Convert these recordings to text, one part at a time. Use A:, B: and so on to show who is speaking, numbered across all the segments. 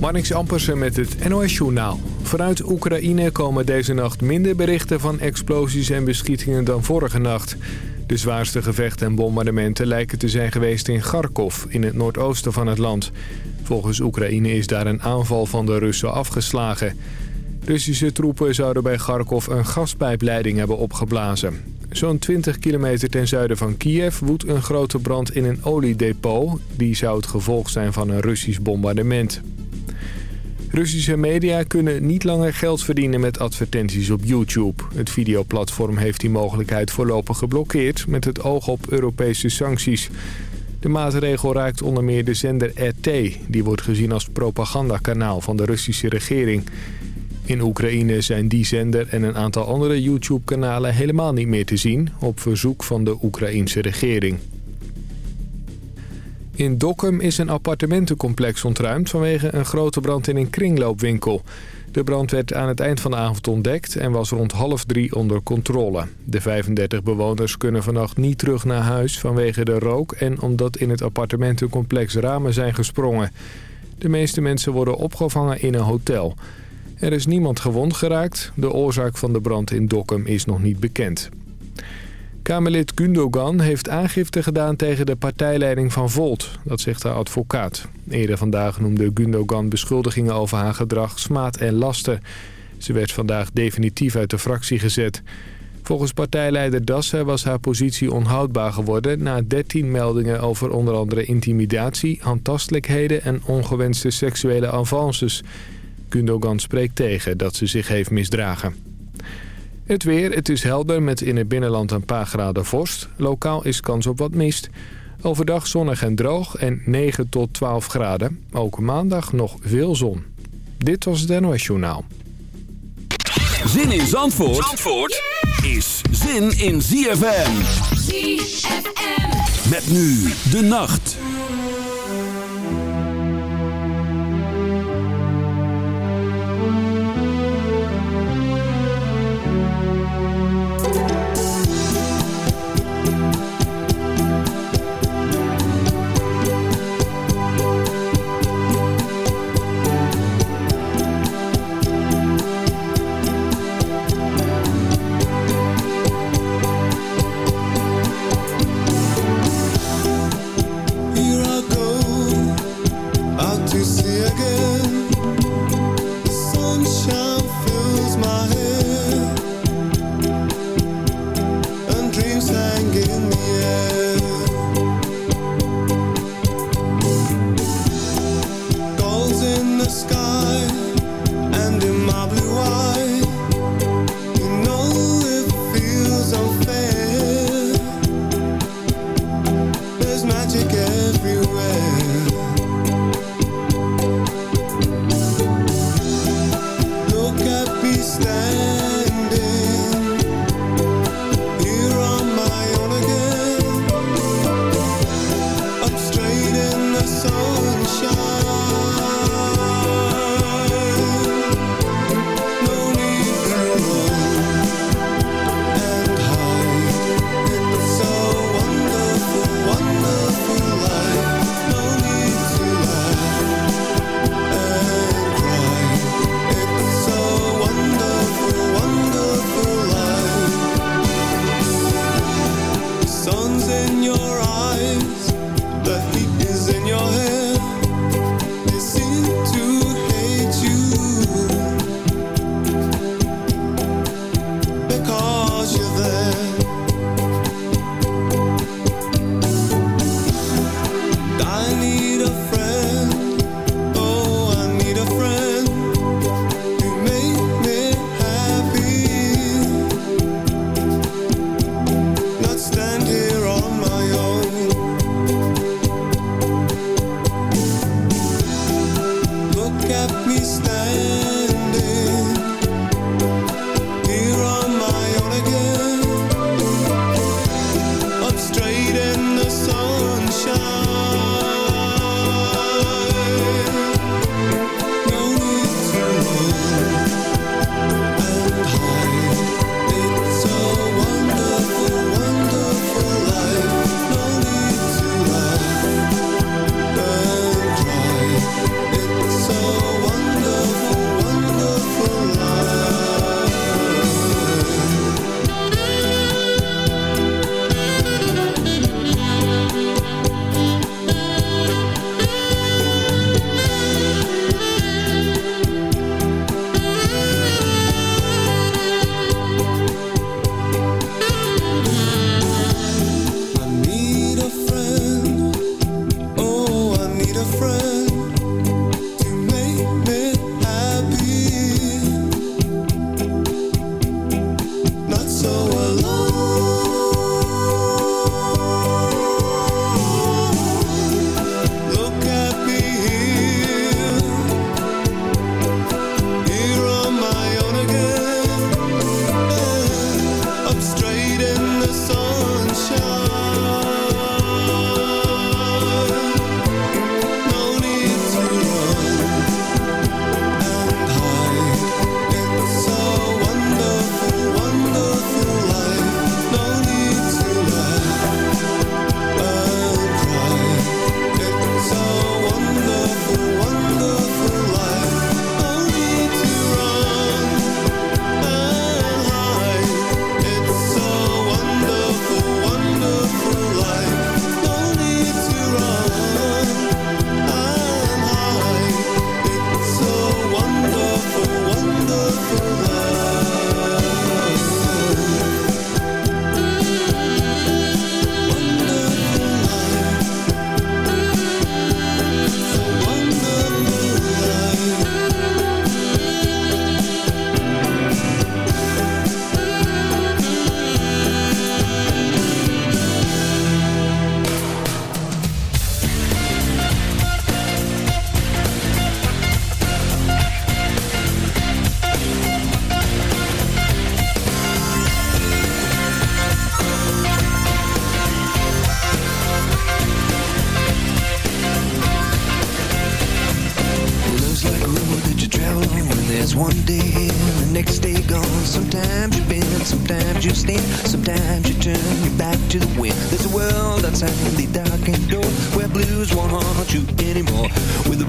A: Marnix Ampersen met het NOS-journaal. Vanuit Oekraïne komen deze nacht minder berichten van explosies en beschietingen dan vorige nacht. De zwaarste gevechten en bombardementen lijken te zijn geweest in Kharkov, in het noordoosten van het land. Volgens Oekraïne is daar een aanval van de Russen afgeslagen. Russische troepen zouden bij Kharkov een gaspijpleiding hebben opgeblazen. Zo'n 20 kilometer ten zuiden van Kiev woedt een grote brand in een oliedepot. Die zou het gevolg zijn van een Russisch bombardement. Russische media kunnen niet langer geld verdienen met advertenties op YouTube. Het videoplatform heeft die mogelijkheid voorlopig geblokkeerd met het oog op Europese sancties. De maatregel raakt onder meer de zender RT. Die wordt gezien als propagandakanaal van de Russische regering. In Oekraïne zijn die zender en een aantal andere YouTube-kanalen helemaal niet meer te zien... op verzoek van de Oekraïense regering. In Dokkum is een appartementencomplex ontruimd vanwege een grote brand in een kringloopwinkel. De brand werd aan het eind van de avond ontdekt en was rond half drie onder controle. De 35 bewoners kunnen vannacht niet terug naar huis vanwege de rook... en omdat in het appartementencomplex ramen zijn gesprongen. De meeste mensen worden opgevangen in een hotel. Er is niemand gewond geraakt. De oorzaak van de brand in Dokkum is nog niet bekend. Kamerlid Gundogan heeft aangifte gedaan tegen de partijleiding van Volt. Dat zegt haar advocaat. Eerder vandaag noemde Gundogan beschuldigingen over haar gedrag smaad en lasten. Ze werd vandaag definitief uit de fractie gezet. Volgens partijleider Dassen was haar positie onhoudbaar geworden... na 13 meldingen over onder andere intimidatie, handtastelijkheden... en ongewenste seksuele avances. Gundogan spreekt tegen dat ze zich heeft misdragen. Het weer, het is helder met in het binnenland een paar graden vorst. Lokaal is kans op wat mist. Overdag zonnig en droog en 9 tot 12 graden. Ook maandag nog veel zon. Dit was het NOS Journaal.
B: Zin in Zandvoort, Zandvoort is zin in ZFM. ZFM. Met nu de nacht.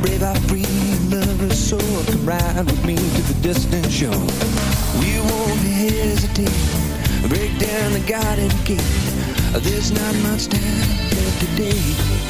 C: Brave heart, free lover's soul, come ride with me to the distant shore. We won't hesitate, break down the garden gate. There's not much time left today.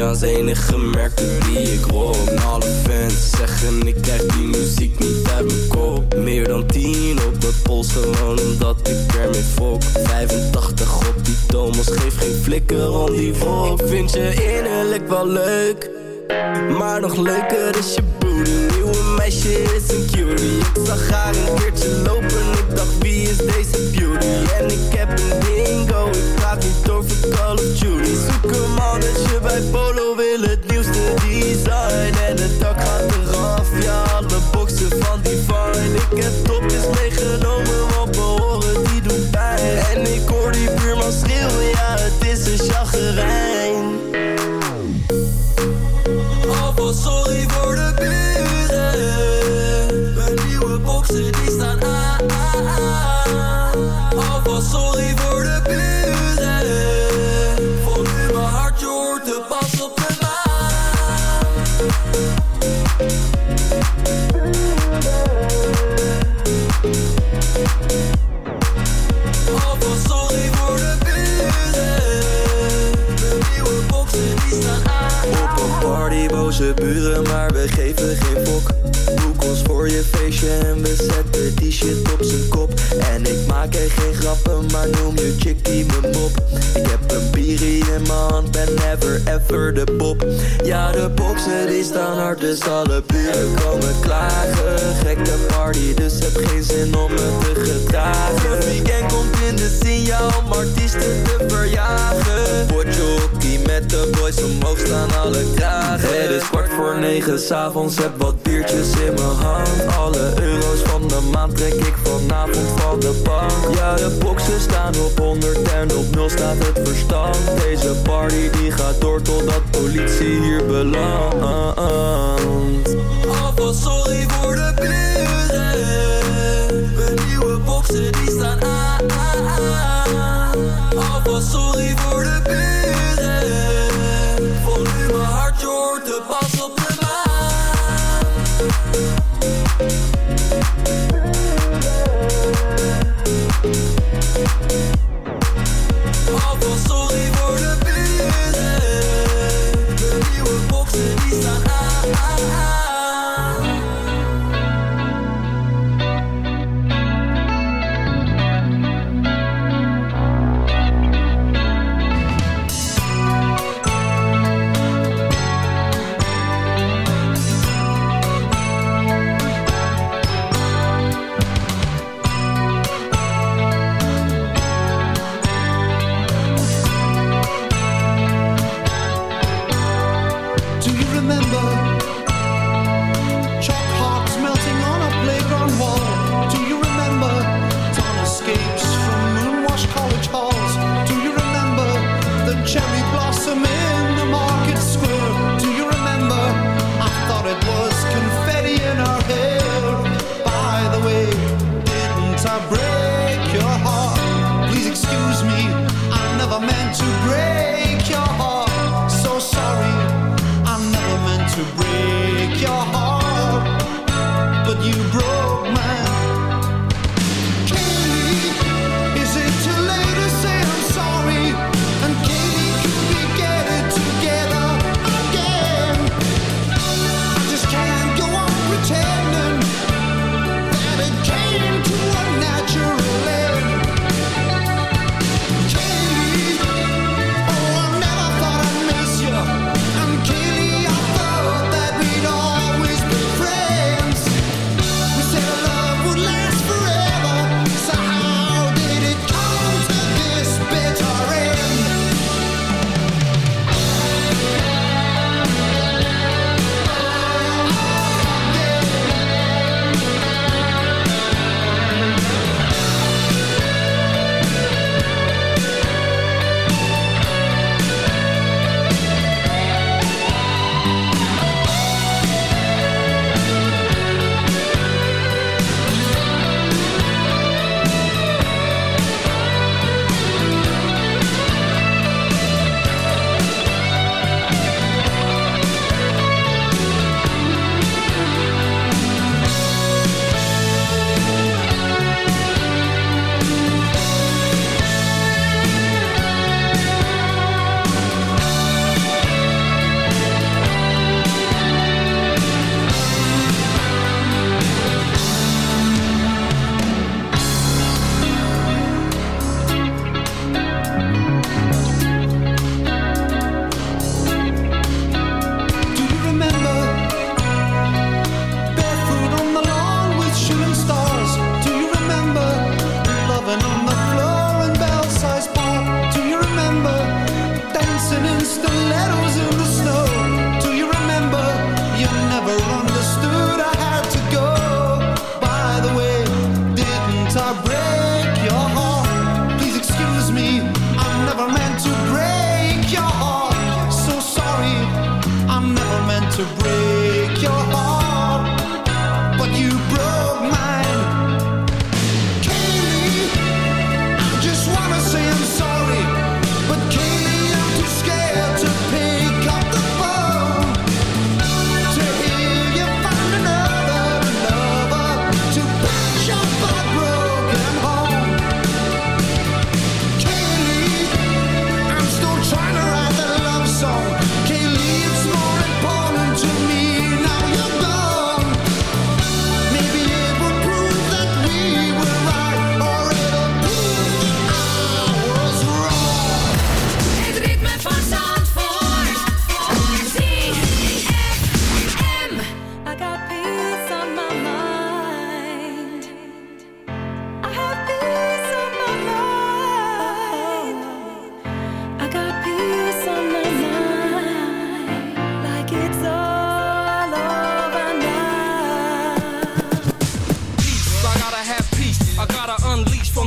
D: Italiaans enige merken die ik rook Alle fans zeggen ik krijg die muziek niet uit mijn kop Meer dan 10 op mijn pols gewoon omdat ik ermee fok. 85 op die Thomas geef geen flikker om die volk Vind je innerlijk wel leuk Maar nog leuker is je booty Nieuwe meisje is een cutie Ik zag haar een keertje lopen Ik dacht wie is deze Onze
E: buren, maar we geven geen fok. Boek ons voor je feestje en we zetten die shit op zijn kop. En ik maak er geen grappen, maar noem je chick die me mop mijn hand, ben never ever de pop. Ja, de boksen die staan hard, dus alle buren komen klagen. Gekke party, dus heb geen zin om me te gedragen. Het weekend komt in de signaal om artiesten te verjagen. Potjokie met de boys, omhoog staan alle kragen Het is kwart voor negen s'avonds, heb wat biertjes in mijn hand. Alle euro's van de maand trek ik vanavond van de bank. Ja, de boxen staan op 100 en op 0 staat het verstand Deze party die gaat door totdat politie hier belandt
D: Alvast sorry voor de buren. Mijn nieuwe boxen die staan aan. Alvast sorry voor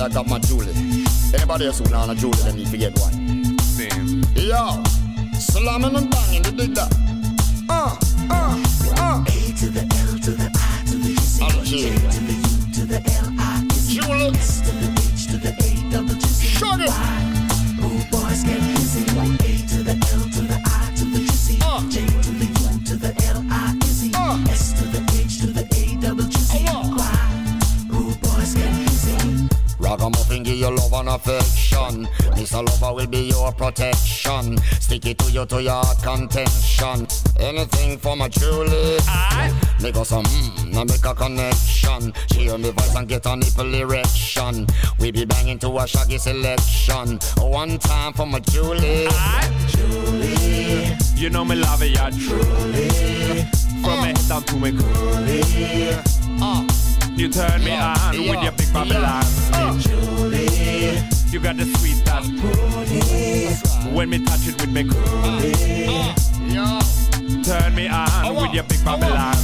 F: I got my
G: Julie. Anybody else who want a Julie, they need to get one.
H: Same.
G: Yo, slamming and banging, you dig that? Ragamuffin give you love and affection. Mr. lover will be your protection. Stick it to you to your contention. Anything for my Julie. Make us some mmm, now make a connection. She hear me voice and get a nipple erection. We be banging to a shaggy selection. One time for my Julie. Julie.
H: You know me love it, yeah, truly. From me head down to me coolie.
G: Uh,
H: You turn me
G: Yeah,
H: on
G: yeah,
H: with your big Babylon
G: yeah.
H: speech.
G: Julie.
H: You got the sweet touch. When me touch it with me coolie.
G: Yeah.
H: Turn me on with your big Babylon.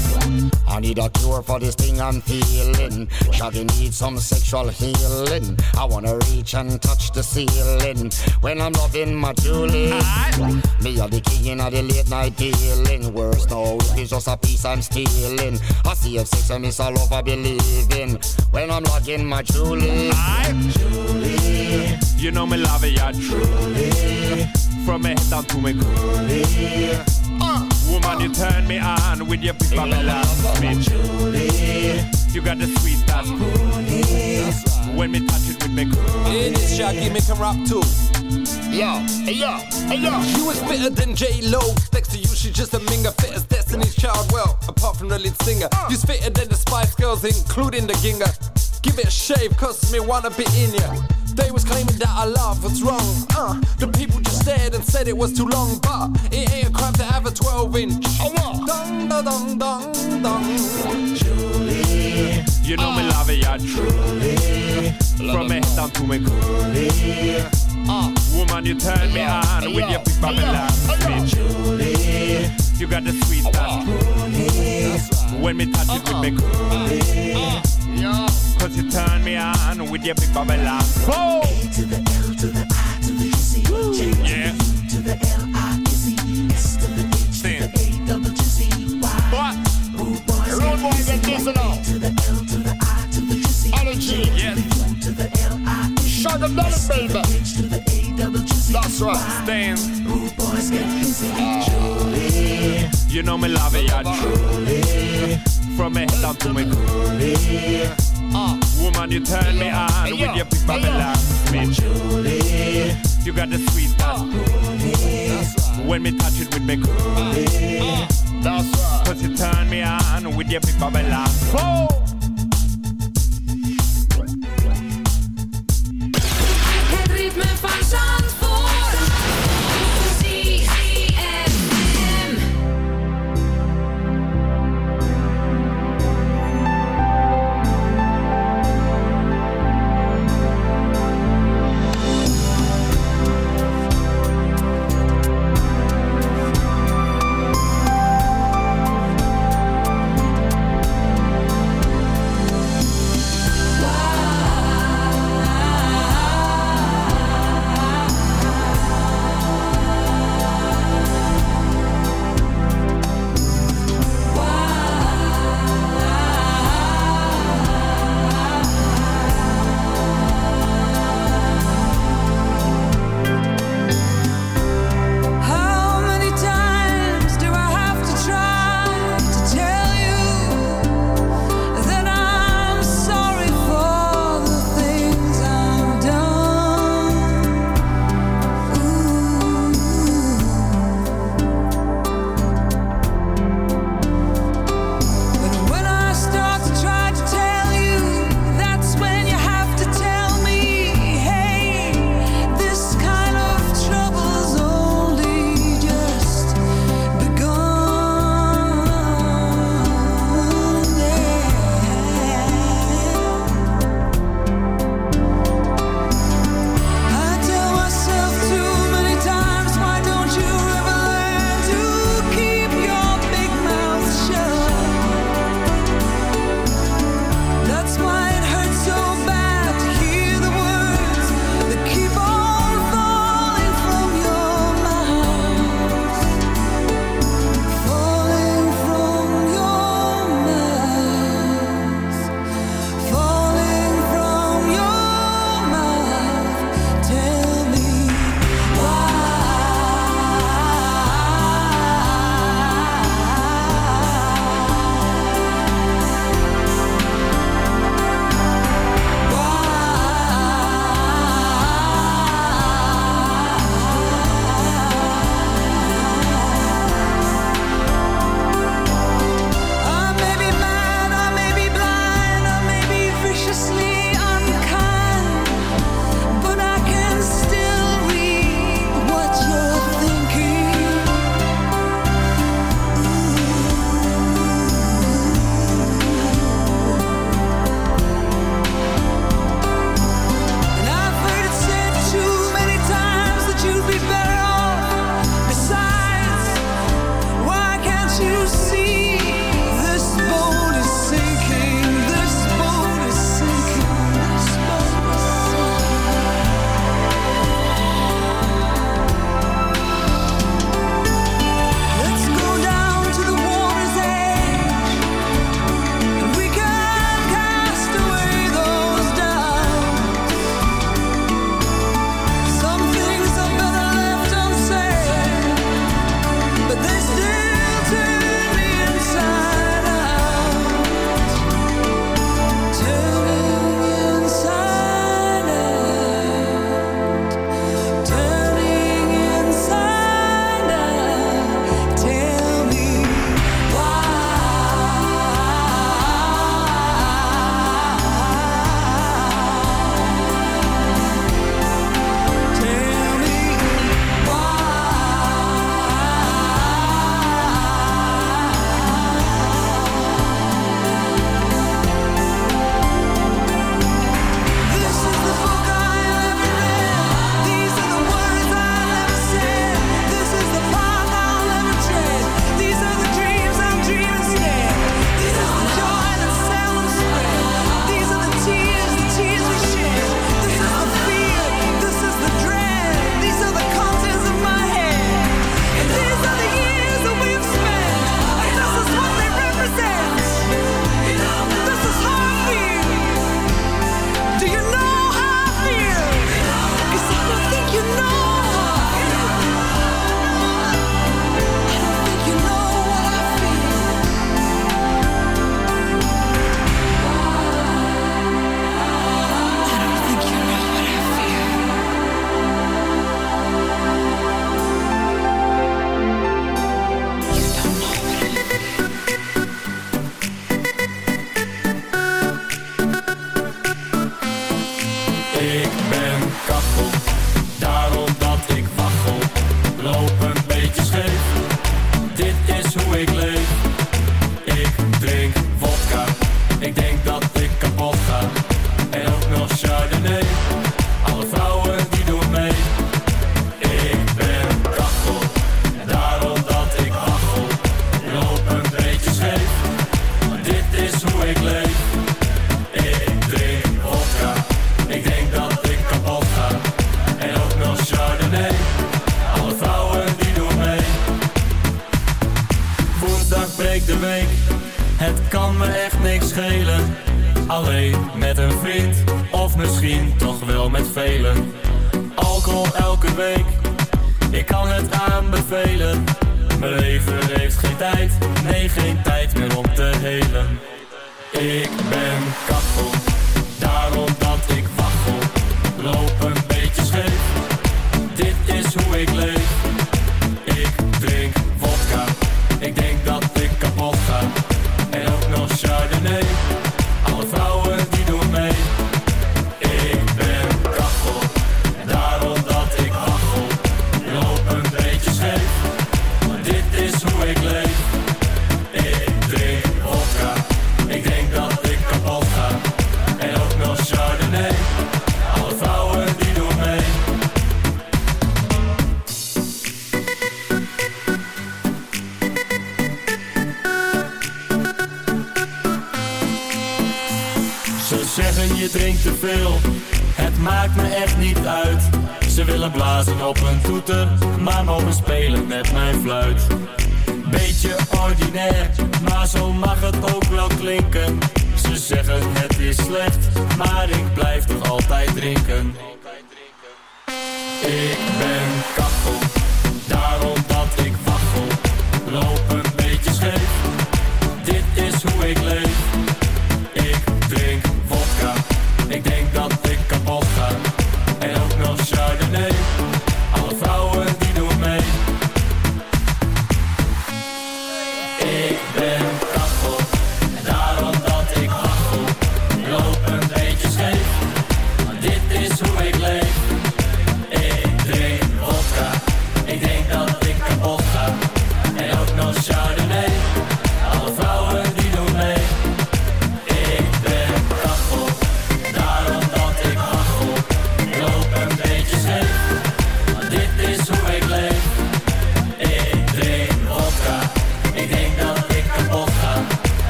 G: I need a cure for this thing I'm feeling. Shaggy needs some sexual healing. I wanna reach and touch the ceiling when I'm loving my Julie. Me are the king of the late night dealing. Worse no, it's just a piece I'm stealing. I see if sex and miss all over believing when I'm loving my Julie. Julie,
H: You know me love it, yeah, truly. From me head down to me coolie.
G: uh,
H: Woman, Woman, you turn me on with your big Babylon smith. You got the sweet that's When me touch it with me
I: In this Shaggy make him rap too.
G: Yo, hey yo, hey yo.
I: She was fitter than J Lo. Next to you, she's just a minger. Fit as Destiny's Child. Well, apart from the lead singer, you's fitter than the Spice Girls, including the Ginger. Give it a shave, cause me wanna be in ya. They was claiming that our love was wrong. Uh, the people just stared and said it was too long, but it ain't a crime to have a 12 inch.
G: Oh, what?
I: Dong, da, dong, dong, dong.
H: You know me love it, yeah, truly. From me head down to me coolie. Uh, woman, you turn me on with your big Babylon smith. You got the sweet that's When me touch it with me coolie. Uh-huh.
G: Yo.
H: Cause you turn me on with your big Babylon. Whoa!
J: to the L to the I to the Z.
H: Yeah.
J: to the L I Z. S to the H to the A double G Z Y.
H: What?
J: Rude boys
G: Rude get this now.
J: to the L to the I to the G Z.
G: Energy.
H: Yes.
J: to the L I.
G: Shut down, baby.
J: H to the A double G Z.
G: That's right.
H: Stand.
J: Rude boys get busy.
H: Uh, You know me love it, yeah, truly. From me head down to me coolie. Uh, woman, you turn me on
G: Hey,
H: with your big
G: Hey.
H: Babylon smith. You got the sweet ah. that's When me touch it with me coolie. Ah.
G: That's right.
H: Cause you turn me on with your big Babylon. Whoa!
K: te veel. Het maakt me echt niet uit. Ze willen blazen op hun toeter Maar mogen spelen met mijn fluit. Beetje ordinair Maar zo mag het ook wel klinken. Ze zeggen het is slecht Maar ik blijf toch altijd drinken. Ik ben kapot.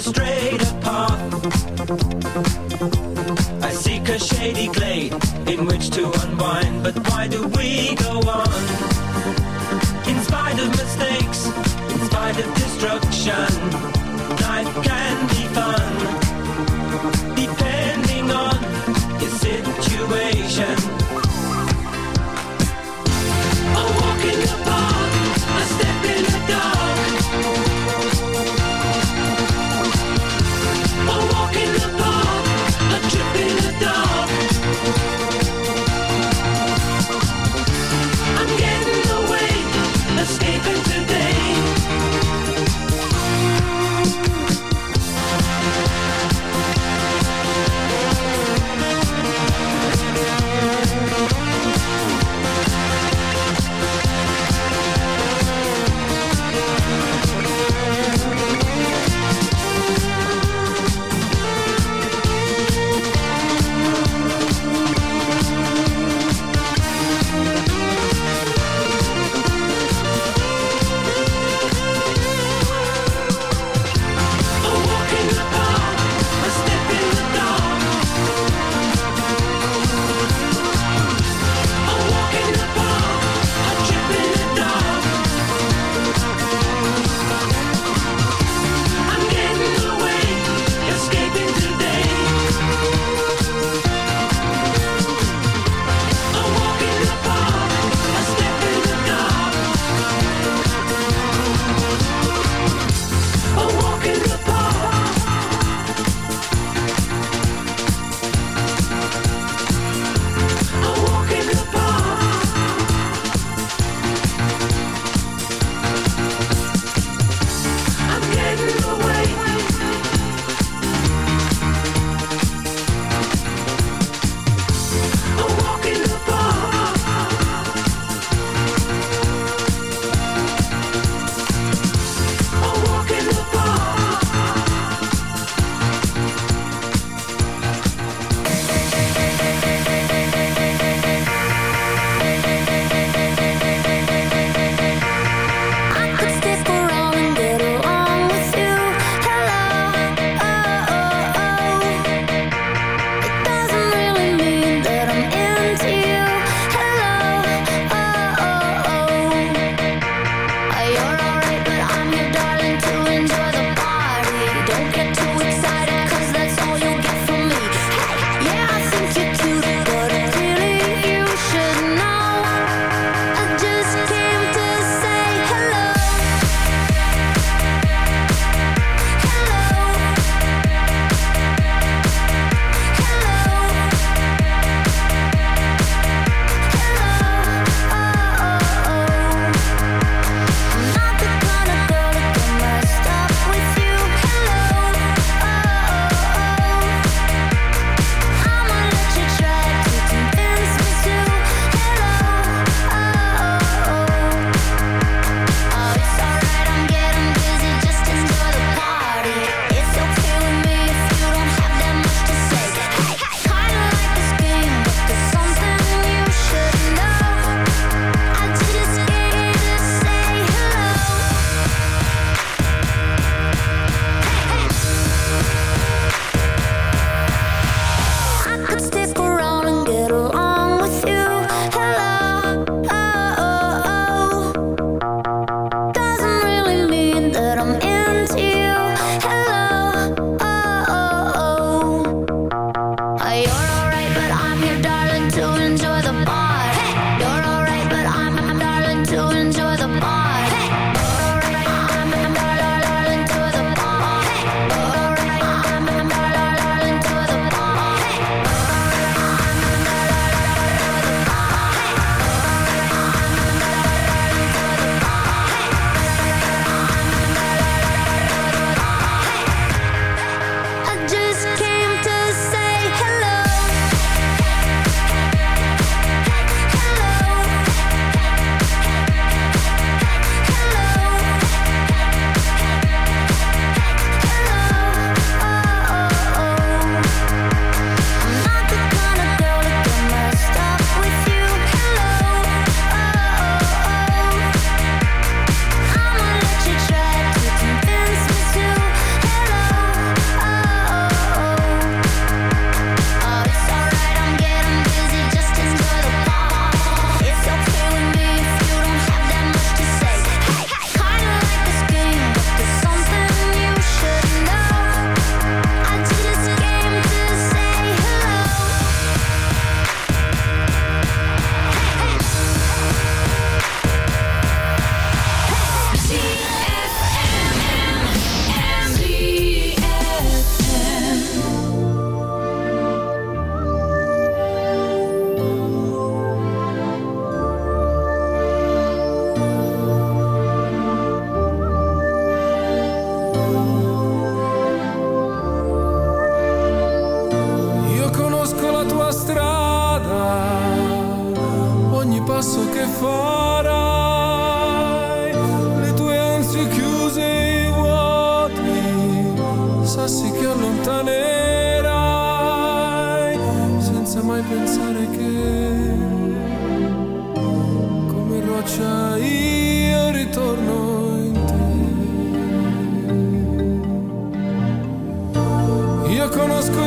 L: straight straight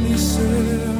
M: commissaire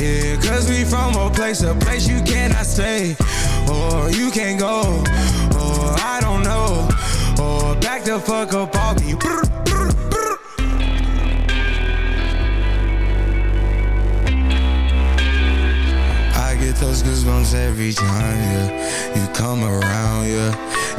M: Yeah, cause we from a place, a place you cannot stay. Or you can't go, or I don't know. Or back the fuck up brr, brr. I get those goosebumps every time, yeah. You come around, yeah.